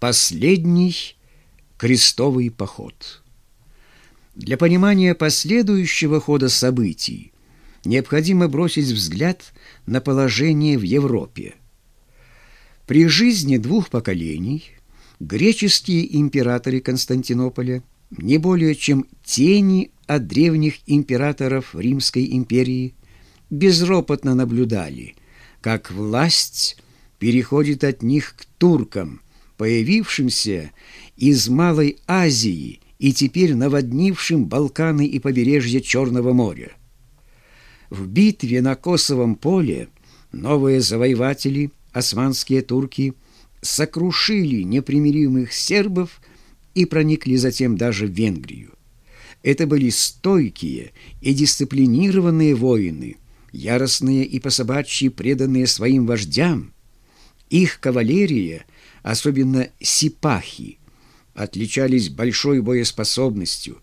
Последний крестовый поход. Для понимания последующего хода событий необходимо бросить взгляд на положение в Европе. При жизни двух поколений греческие императоры Константинополя не более чем тени от древних императоров Римской империи безропотно наблюдали, как власть переходит от них к туркам, появившимся из Малой Азии и теперь наводнившим Балканы и побережье Черного моря. В битве на Косовом поле новые завоеватели, османские турки, сокрушили непримиримых сербов и проникли затем даже в Венгрию. Это были стойкие и дисциплинированные воины, яростные и пособачьи преданные своим вождям. Их кавалерия, особенно сипахи, отличались большой боеспособностью.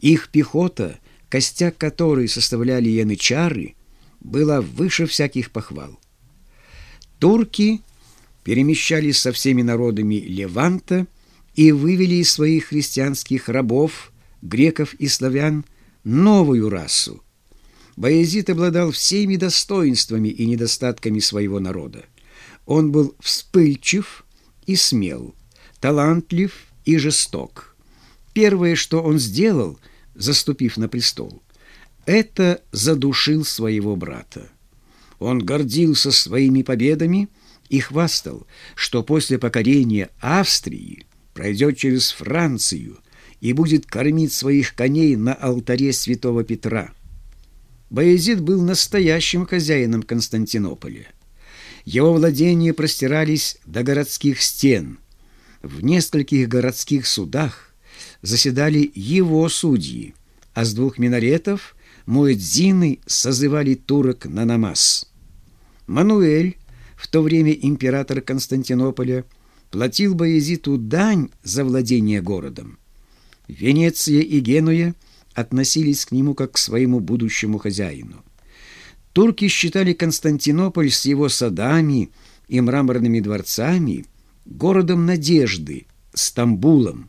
Их пехота, костяк которой составляли янычары, была выше всяких похвал. Турки перемещались со всеми народами Леванта и вывели из своих христианских рабов, греков и славян, новую расу. Баязид обладал всеми достоинствами и недостатками своего народа. Он был вспыльчив и смел, талантлив и жесток. Первое, что он сделал, заступив на престол, это задушил своего брата. Он гордился своими победами и хвастал, что после покорения Австрии пройдет через Францию и будет кормить своих коней на алтаре святого Петра. Баязид был настоящим хозяином Константинополя. Его владения простирались до городских стен – в нескольких городских судах заседали его судьи, а с двух минаретов муэдзины созывали турок на намаз. Мануэль, в то время император Константинополя, платил Баязиту дань за владение городом. Венеция и Генуя относились к нему как к своему будущему хозяину. Турки считали Константинополь с его садами и мраморными дворцами – городом надежды, Стамбулом.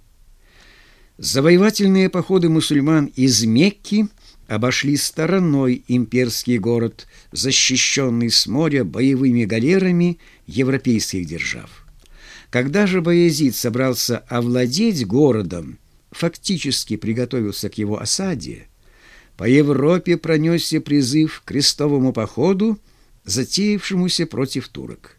Завоевательные походы мусульман из Мекки обошли стороной имперский город, защищенный с моря боевыми галерами европейских держав. Когда же Баязид собрался овладеть городом, фактически приготовился к его осаде, по Европе пронесся призыв к крестовому походу, затеявшемуся против турок.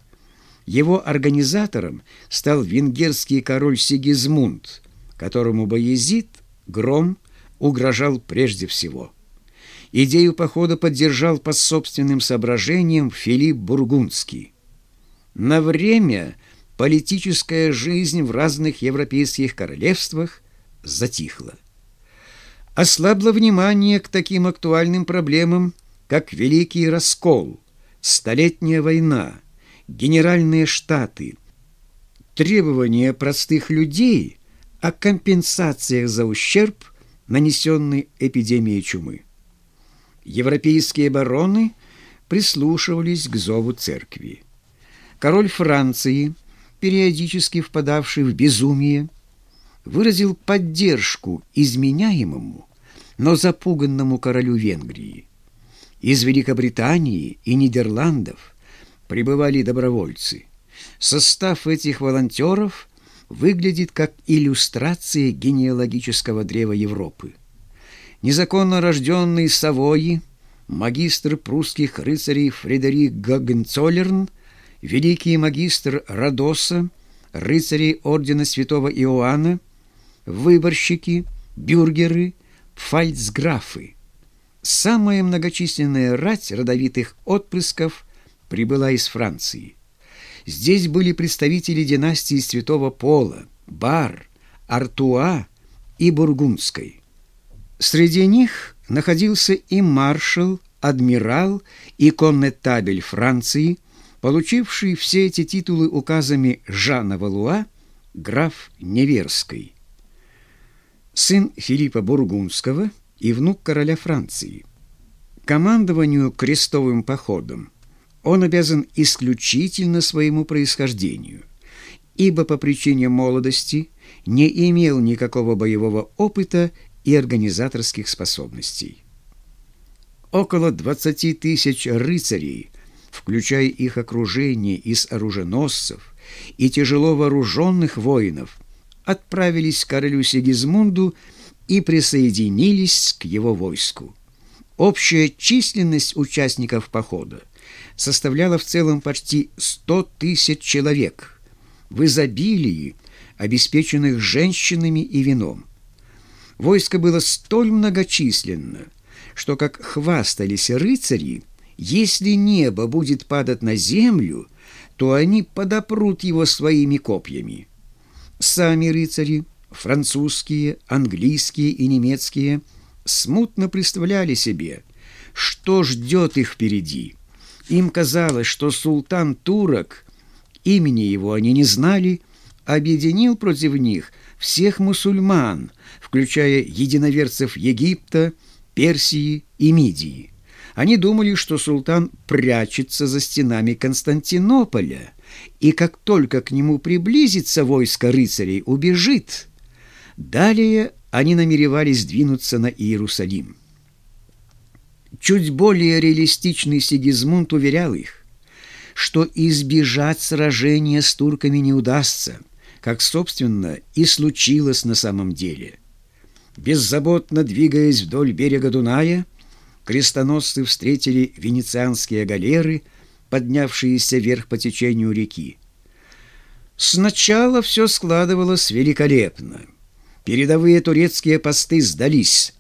Его организатором стал венгерский король Сигизмунд, которому Боязид, Гром, угрожал прежде всего. Идею похода поддержал по собственным соображениям Филипп Бургундский. На время политическая жизнь в разных европейских королевствах затихла. Ослабло внимание к таким актуальным проблемам, как Великий Раскол, Столетняя война – Генеральные штаты, требования простых людей о компенсациях за ущерб, нанесенный эпидемией чумы. Европейские бароны прислушивались к зову церкви. Король Франции, периодически впадавший в безумие, выразил поддержку изменяемому, но запуганному королю Венгрии. Из Великобритании и Нидерландов – прибывали добровольцы. Состав этих волонтеров выглядит как иллюстрация генеалогического древа Европы. Незаконно рожденный Савойи, магистр прусских рыцарей Фредерик Гагенцоллерн, великий магистр Родоса, рыцари ордена святого Иоанна, выборщики, бюргеры, фальцграфы. Самая многочисленная рать родовитых отпрысков прибыла из Франции. Здесь были представители династии Святого Пола, Бар, Артуа и Бургундской. Среди них находился и маршал, адмирал и коннетабель Франции, получивший все эти титулы указами Жана Валуа, граф Неверской. Сын Филиппа Бургундского и внук короля Франции. Командованию крестовым походом – он обязан исключительно своему происхождению. ибо по причине молодости не имел никакого боевого опыта и организаторских способностей. Около 20 тысяч рыцарей, включая их окружение из оруженосцев и тяжело вооруженных воинов, отправились к королю Сигизмунду и присоединились к его войску. Общая численность участников похода составляла в целом почти 100 тысяч человек, в изобилии, обеспеченных женщинами и вином. Войско было столь многочисленно, что, как хвастались рыцари, если небо будет падать на землю, то они подопрут его своими копьями. Сами рыцари, французские, английские и немецкие, смутно представляли себе, что ждет их впереди. Им казалось, что султан турок, имени его они не знали, объединил против них всех мусульман, включая единоверцев Египта, Персии и Мидии. Они думали, что султан прячется за стенами Константинополя, и как только к нему приблизится войско рыцарей, убежит. Далее они намеревались двинуться на Иерусалим. Чуть более реалистичный Сигизмунд уверял их, что избежать сражения с турками не удастся, как, собственно, и случилось на самом деле – Беззаботно двигаясь вдоль берега Дуная, крестоносцы встретили венецианские галеры, поднявшиеся вверх по течению реки. Сначала все складывалось великолепно. Передовые турецкие посты сдались.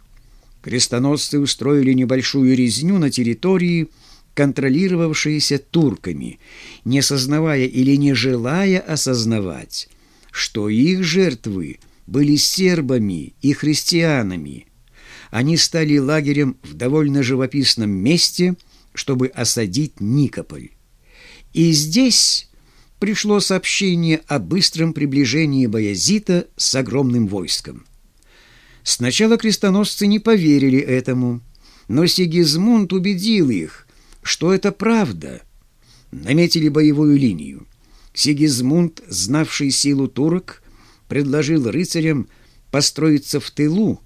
Крестоносцы устроили небольшую резню на территории, контролировавшейся турками, не сознавая или не желая осознавать, что их жертвы были сербами и христианами. Они стали лагерем в довольно живописном месте, чтобы осадить Никополь. И здесь пришло сообщение о быстром приближении Баязита с огромным войском. Сначала крестоносцы не поверили этому, но Сигизмунд убедил их, что это правда. Наметили боевую линию. Сигизмунд, знавший силу турок, предложил рыцарям построиться в тылу,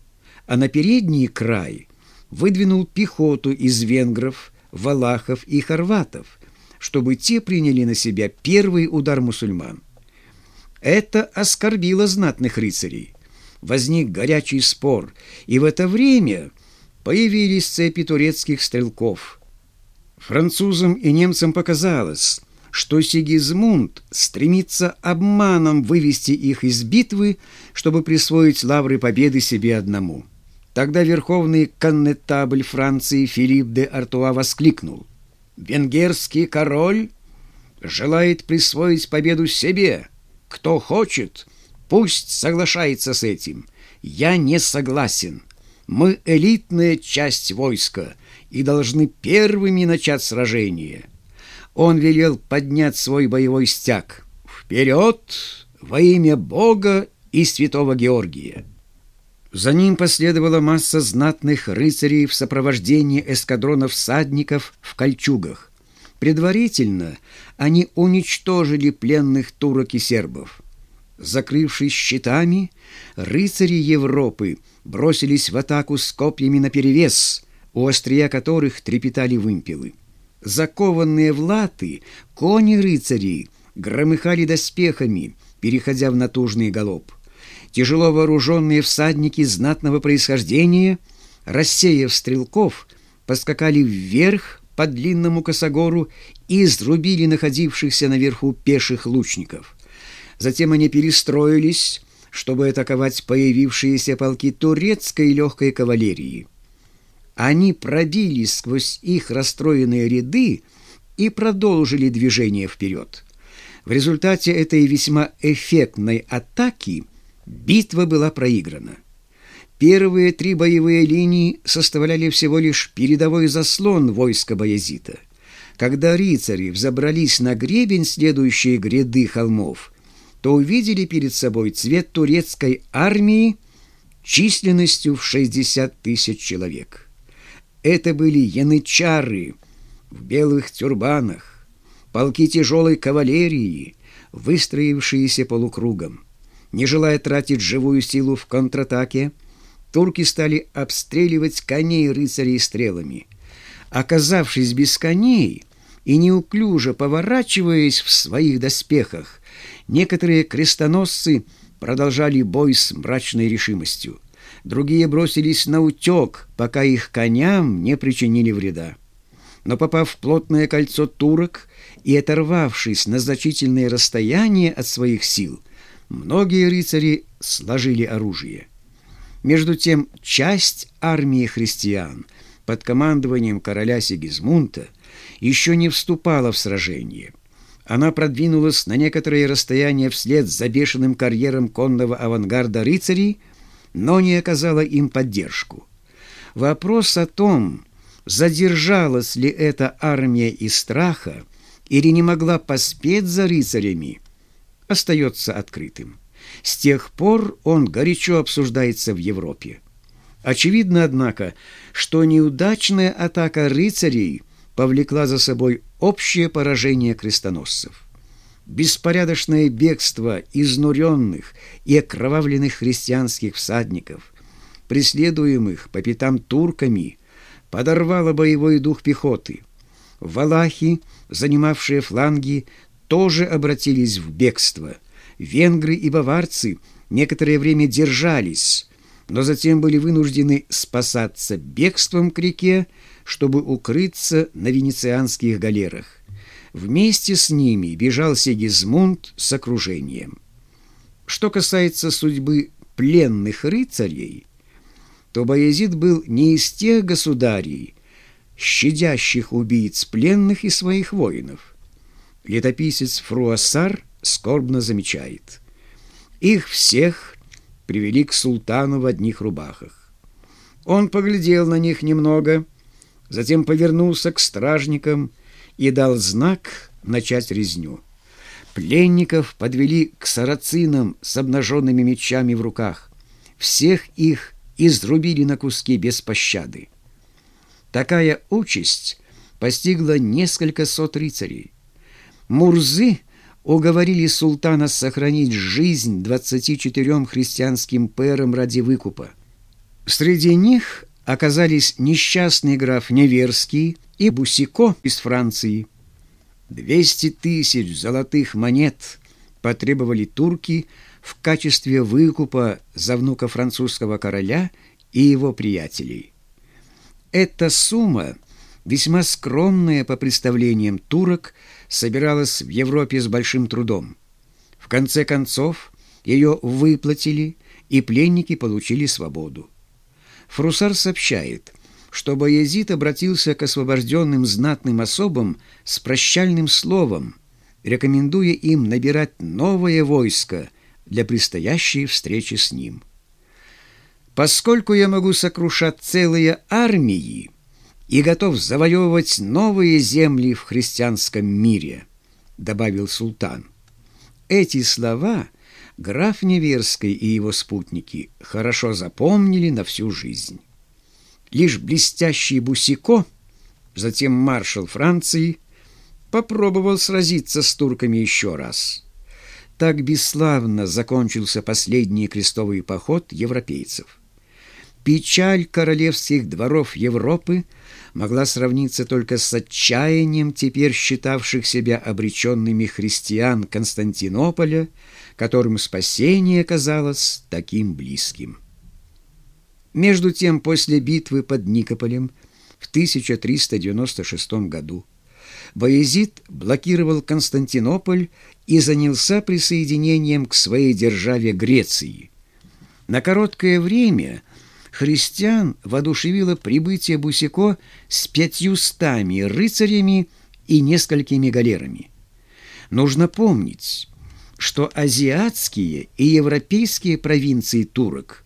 а на передний край выдвинул пехоту из венгров, валахов и хорватов, чтобы те приняли на себя первый удар мусульман. Это оскорбило знатных рыцарей. Возник горячий спор, и в это время появились цепи турецких стрелков. Французам и немцам показалось, что Сигизмунд стремится обманом вывести их из битвы, чтобы присвоить лавры победы себе одному. Тогда верховный коннетабль Франции Филипп де Артуа воскликнул. «Венгерский король желает присвоить победу себе. Кто хочет, пусть соглашается с этим. Я не согласен. Мы элитная часть войска и должны первыми начать сражение» он велел поднять свой боевой стяг. «Вперед! Во имя Бога и святого Георгия!» За ним последовала масса знатных рыцарей в сопровождении эскадронов всадников в кольчугах. Предварительно они уничтожили пленных турок и сербов. Закрывшись щитами, рыцари Европы бросились в атаку с копьями наперевес, у острия которых трепетали вымпелы. Закованные в латы, кони-рыцари громыхали доспехами, переходя в натужный галоп. Тяжело вооруженные всадники знатного происхождения, рассеяв стрелков, поскакали вверх по длинному косогору и изрубили находившихся наверху пеших лучников. Затем они перестроились, чтобы атаковать появившиеся полки турецкой легкой кавалерии. Они пробились сквозь их расстроенные ряды и продолжили движение вперед. В результате этой весьма эффектной атаки битва была проиграна. Первые три боевые линии составляли всего лишь передовой заслон войска Баязита. Когда рыцари взобрались на гребень следующие гряды холмов, то увидели перед собой цвет турецкой армии численностью в 60 тысяч человек. Это были янычары в белых тюрбанах, полки тяжелой кавалерии, выстроившиеся полукругом. Не желая тратить живую силу в контратаке, турки стали обстреливать коней рыцарей стрелами. Оказавшись без коней и неуклюже поворачиваясь в своих доспехах, некоторые крестоносцы продолжали бой с мрачной решимостью. Другие бросились на утек, пока их коням не причинили вреда. Но попав в плотное кольцо турок и оторвавшись на значительное расстояние от своих сил, многие рыцари сложили оружие. Между тем, часть армии христиан под командованием короля Сигизмунта еще не вступала в сражение. Она продвинулась на некоторое расстояние вслед за бешеным карьером конного авангарда рыцарей, но не оказала им поддержку. Вопрос о том, задержалась ли эта армия из страха или не могла поспеть за рыцарями, остается открытым. С тех пор он горячо обсуждается в Европе. Очевидно, однако, что неудачная атака рыцарей повлекла за собой общее поражение крестоносцев. Беспорядочное бегство изнуренных и окровавленных христианских всадников, преследуемых по пятам турками, подорвало боевой дух пехоты. Валахи, занимавшие фланги, тоже обратились в бегство – Венгры и баварцы некоторое время держались, но затем были вынуждены спасаться бегством к реке, чтобы укрыться на венецианских галерах. Вместе с ними бежал Сигизмунд с окружением. Что касается судьбы пленных рыцарей, то Баязид был не из тех государей, щадящих убийц пленных и своих воинов. Летописец Фруассар – скорбно замечает. Их всех привели к султану в одних рубахах. Он поглядел на них немного, затем повернулся к стражникам и дал знак начать резню. Пленников подвели к сарацинам с обнаженными мечами в руках. Всех их изрубили на куски без пощады. Такая участь постигла несколько сот рыцарей. Мурзы уговорили султана сохранить жизнь 24 христианским пэрам ради выкупа. Среди них оказались несчастный граф Неверский и Бусико из Франции. 200 тысяч золотых монет потребовали турки в качестве выкупа за внука французского короля и его приятелей. Эта сумма – весьма скромная по представлениям турок, собиралась в Европе с большим трудом. В конце концов, ее выплатили, и пленники получили свободу. Фрусар сообщает, что Баязид обратился к освобожденным знатным особам с прощальным словом, рекомендуя им набирать новое войско для предстоящей встречи с ним. «Поскольку я могу сокрушать целые армии», и готов завоевывать новые земли в христианском мире», — добавил султан. Эти слова граф Неверский и его спутники хорошо запомнили на всю жизнь. Лишь блестящий Бусико, затем маршал Франции, попробовал сразиться с турками еще раз. Так бесславно закончился последний крестовый поход европейцев. Печаль королевских дворов Европы могла сравниться только с отчаянием теперь считавших себя обреченными христиан Константинополя, которым спасение казалось таким близким. Между тем, после битвы под Никополем в 1396 году Боязид блокировал Константинополь и занялся присоединением к своей державе Греции. На короткое время – христиан воодушевило прибытие Бусико с пятьюстами рыцарями и несколькими галерами. Нужно помнить, что азиатские и европейские провинции турок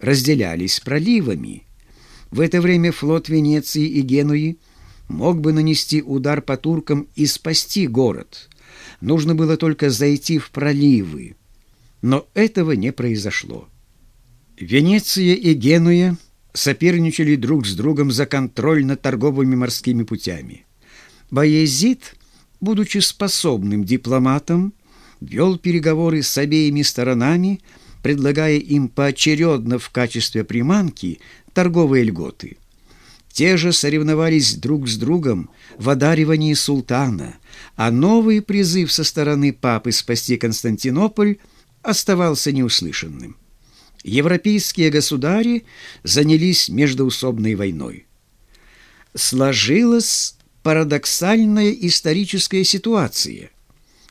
разделялись проливами. В это время флот Венеции и Генуи мог бы нанести удар по туркам и спасти город. Нужно было только зайти в проливы. Но этого не произошло. Венеция и Генуя соперничали друг с другом за контроль над торговыми морскими путями. Баязид, будучи способным дипломатом, вел переговоры с обеими сторонами, предлагая им поочередно в качестве приманки торговые льготы. Те же соревновались друг с другом в одаривании султана, а новый призыв со стороны папы спасти Константинополь оставался неуслышанным. Европейские государи занялись междоусобной войной. Сложилась парадоксальная историческая ситуация.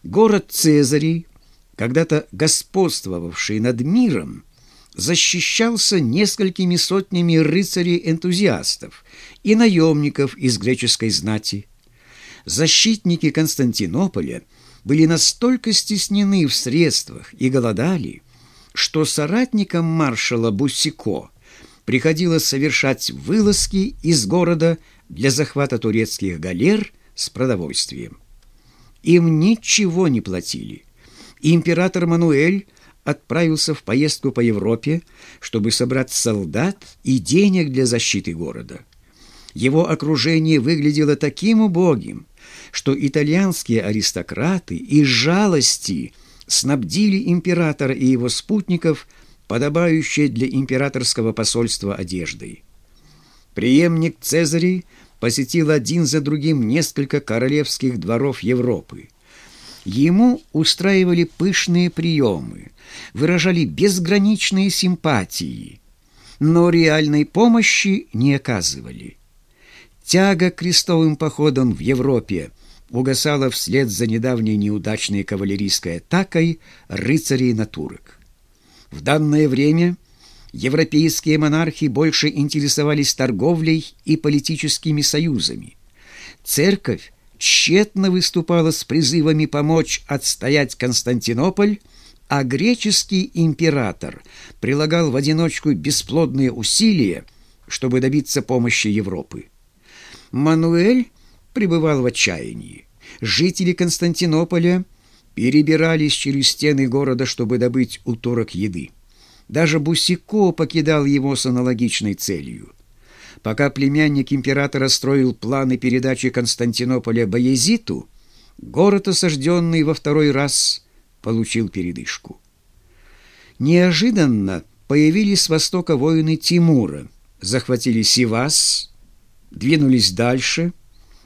Город Цезарей, когда-то господствовавший над миром, защищался несколькими сотнями рыцарей-энтузиастов и наемников из греческой знати. Защитники Константинополя были настолько стеснены в средствах и голодали, что соратникам маршала Бусико приходилось совершать вылазки из города для захвата турецких галер с продовольствием. Им ничего не платили. Император Мануэль отправился в поездку по Европе, чтобы собрать солдат и денег для защиты города. Его окружение выглядело таким убогим, что итальянские аристократы из жалости снабдили императора и его спутников подобающей для императорского посольства одеждой. Приемник Цезарей посетил один за другим несколько королевских дворов Европы. Ему устраивали пышные приемы, выражали безграничные симпатии, но реальной помощи не оказывали. Тяга крестовым походам в Европе угасала вслед за недавней неудачной кавалерийской атакой рыцарей на турок. В данное время европейские монархи больше интересовались торговлей и политическими союзами. Церковь тщетно выступала с призывами помочь отстоять Константинополь, а греческий император прилагал в одиночку бесплодные усилия, чтобы добиться помощи Европы. Мануэль пребывал в отчаянии. Жители Константинополя перебирались через стены города, чтобы добыть у турок еды. Даже Бусико покидал его с аналогичной целью. Пока племянник императора строил планы передачи Константинополя Баязиту, город, осажденный во второй раз, получил передышку. Неожиданно появились с востока воины Тимура, захватили Сивас, двинулись дальше.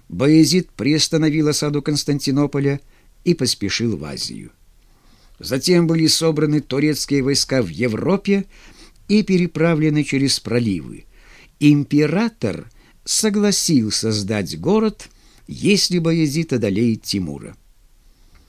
Баязид приостановил осаду Константинополя и поспешил в Азию. Затем были собраны турецкие войска в Европе и переправлены через проливы. Император согласился сдать город, если Баязид одолеет Тимура.